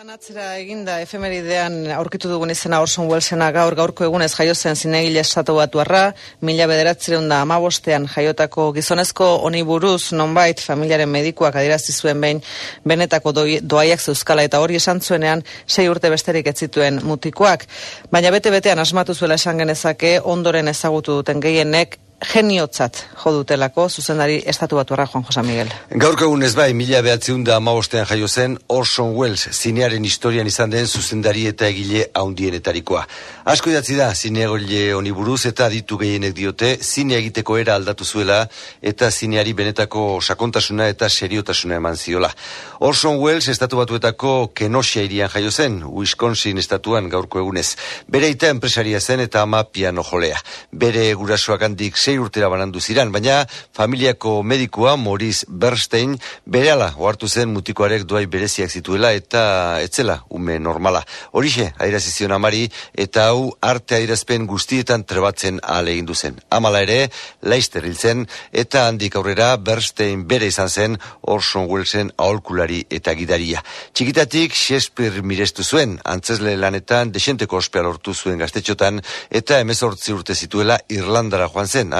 Atzera eginda efemeridean aurkitu dugun izena Orson Wellesena gaur gaurko egunez jaio zen zinegile estatu batu arra, mila bederatzeren da amabostean jaiotako gizonezko honi buruz nonbait familiaren medikuak adirazi zuen behin benetako doi, doaiak zeuskala eta hori esan zuenean sei urte besterik ez zituen mutikoak. Baina bete-betean asmatu zuela esan genezake ondoren ezagutu duten gehienek geniotzat jodutelako zuzendari estatu batuarra Juan José Miguel. Gaurko egun ez bai, mila behatzeun da amabostean jaio zen Orson Welles, zinearen historian izan den zuzendari eta egile haundienetarikoa. Asko idatzi da, zineagole honi buruz eta ditu gehienek diote, zine egiteko era aldatu zuela eta zineari benetako sakontasuna eta seriotasuna eman ziola. Orson Welles estatu batuetako Kenosha irian jaio zen, Wisconsin estatuan gaurko egunez. Bere ita enpresaria zen eta ama piano jolea. Bere gurasoak handik sei urtera banandu ziran, baina familiako medikua Maurice Bernstein berehala ohartu zen mutikoarek duai bereziak zituela eta etzela ume normala. Horixe, zion amari eta hau arte airazpen guztietan trebatzen ale egin zen. Amala ere, Leister hiltzen eta handik aurrera Bernstein bere izan zen Orson Wellesen aholkulari eta gidaria. Txikitatik Shakespeare mirestu zuen, antzesle lanetan desenteko ospea lortu zuen gaztetxotan eta emezortzi urte zituela Irlandara joan zen,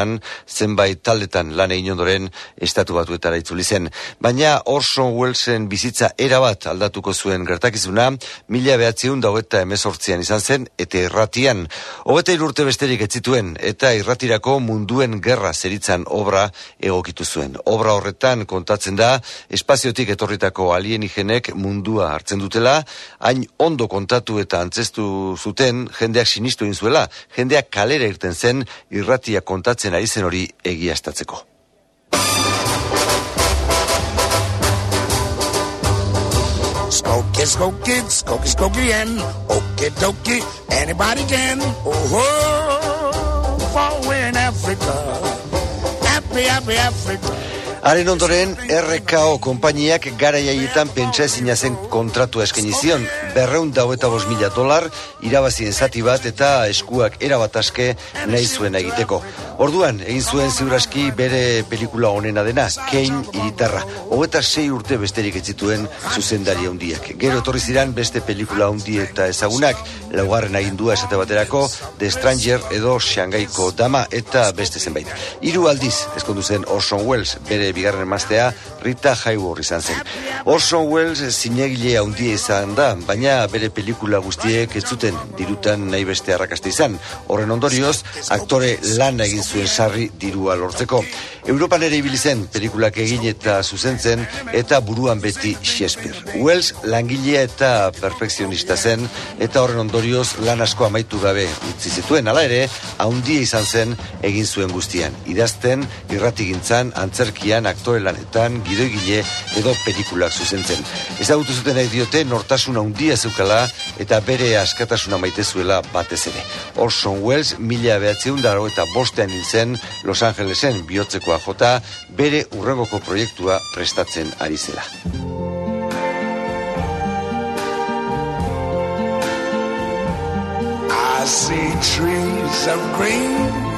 zenbait taldetan lan egin ondoren estatu batuetara itzuli zen. Baina Orson Wellesen bizitza erabat aldatuko zuen gertakizuna, mila behatziun daueta emezortzian izan zen, eta irratian. Hogeta irurte besterik etzituen, eta irratirako munduen gerra zeritzan obra egokitu zuen. Obra horretan kontatzen da, espaziotik etorritako alienigenek mundua hartzen dutela, hain ondo kontatu eta antzestu zuten, jendeak sinistu inzuela, jendeak kalera irten zen, irratia kontatzen gertatzen ari zen hori egiaztatzeko. Skokie, skokie, skokie, skokie, okie dokie, anybody can, oh, oh, for in Africa, happy, happy Africa. Haren ondoren, RKO konpainiak gara jaietan pentsa zen kontratu eskaini zion, berreun daueta bos mila dolar, irabazien zati bat eta eskuak erabat aske nahi zuen egiteko. Orduan, egin zuen ziuraski bere pelikula honena dena, Kein iritarra. Hogeta sei urte besterik etzituen zuzendari handiak. Gero etorri ziran beste pelikula handi eta ezagunak, laugarren agindua esate baterako, The Stranger edo Shangaiko dama eta beste zenbait. Hiru aldiz, eskondu zen Orson Welles, bere bigarren emaztea Rita Hayworth izan zen. Orson Welles zinegile handia izan da, baina bere pelikula guztiek ez zuten dirutan nahi beste arrakaste izan. Horren ondorioz, aktore lan egin zuen sarri dirua lortzeko. Europan ere ibili zen pelikulak egin eta zuzentzen eta buruan beti Shakespeare. Wells langilea eta perfekzionista zen eta horren ondorioz lan asko amaitu gabe utzi zituen hala ere, handia izan zen egin zuen guztian. Idazten, irratigintzan, antzerkian, aktore lanetan, gidoigile edo pelikulak zuzentzen. Ezagutu zuten nahi diote nortasuna handia zeukala eta bere askatasuna maite zuela batez ere. Orson Welles mila behatzeun daro eta bostean hiltzen Los Angelesen bihotzekoa jota bere urrengoko proiektua prestatzen ari zela. I see trees of green